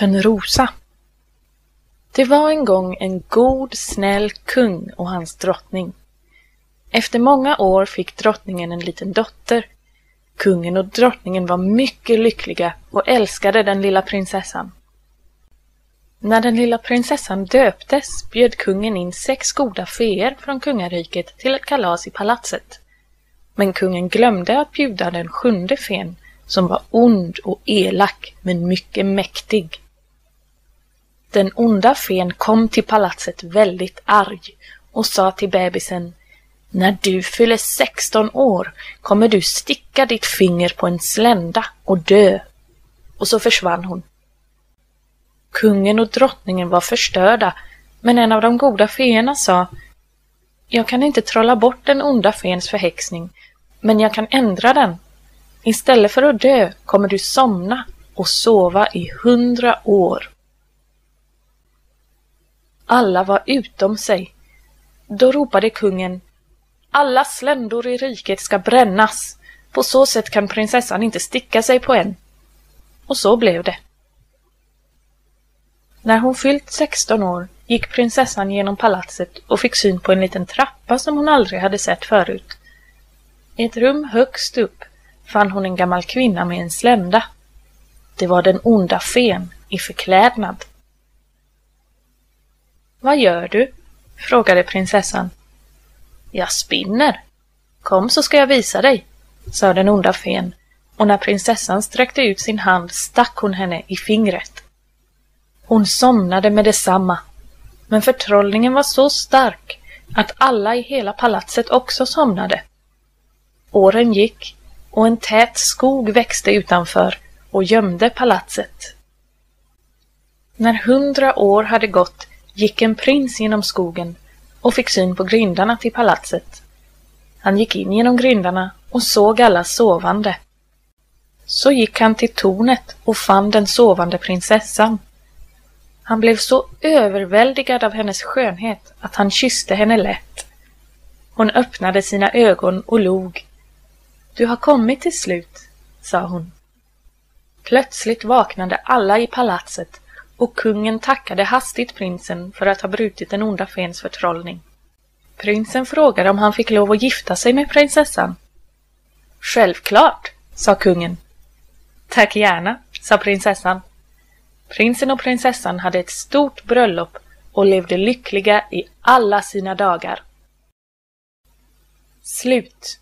Törnrosa Det var en gång en god, snäll kung och hans drottning. Efter många år fick drottningen en liten dotter. Kungen och drottningen var mycket lyckliga och älskade den lilla prinsessan. När den lilla prinsessan döptes bjöd kungen in sex goda feer från kungariket till ett kalas i palatset. Men kungen glömde att bjuda den sjunde fen som var ond och elak men mycket mäktig. Den onda fen kom till palatset väldigt arg och sa till bebisen När du fyller 16 år kommer du sticka ditt finger på en slända och dö. Och så försvann hon. Kungen och drottningen var förstörda, men en av de goda feerna sa Jag kan inte trolla bort den onda fens förhäxning, men jag kan ändra den. Istället för att dö kommer du somna och sova i hundra år. Alla var utom sig. Då ropade kungen Alla sländor i riket ska brännas. På så sätt kan prinsessan inte sticka sig på en. Och så blev det. När hon fyllt 16 år gick prinsessan genom palatset och fick syn på en liten trappa som hon aldrig hade sett förut. I ett rum högst upp fann hon en gammal kvinna med en slända. Det var den onda fen i förklädnad. Vad gör du? frågade prinsessan. Jag spinner. Kom så ska jag visa dig, sa den onda fen och när prinsessan sträckte ut sin hand stack hon henne i fingret. Hon somnade med detsamma, men förtrollningen var så stark att alla i hela palatset också somnade. Åren gick och en tät skog växte utanför och gömde palatset. När hundra år hade gått gick en prins genom skogen och fick syn på grindarna till palatset. Han gick in genom grindarna och såg alla sovande. Så gick han till tornet och fann den sovande prinsessan. Han blev så överväldigad av hennes skönhet att han kysste henne lätt. Hon öppnade sina ögon och log. Du har kommit till slut, sa hon. Plötsligt vaknade alla i palatset och kungen tackade hastigt prinsen för att ha brutit den onda fens förtrollning. Prinsen frågade om han fick lov att gifta sig med prinsessan. Självklart, sa kungen. Tack gärna, sa prinsessan. Prinsen och prinsessan hade ett stort bröllop och levde lyckliga i alla sina dagar. Slut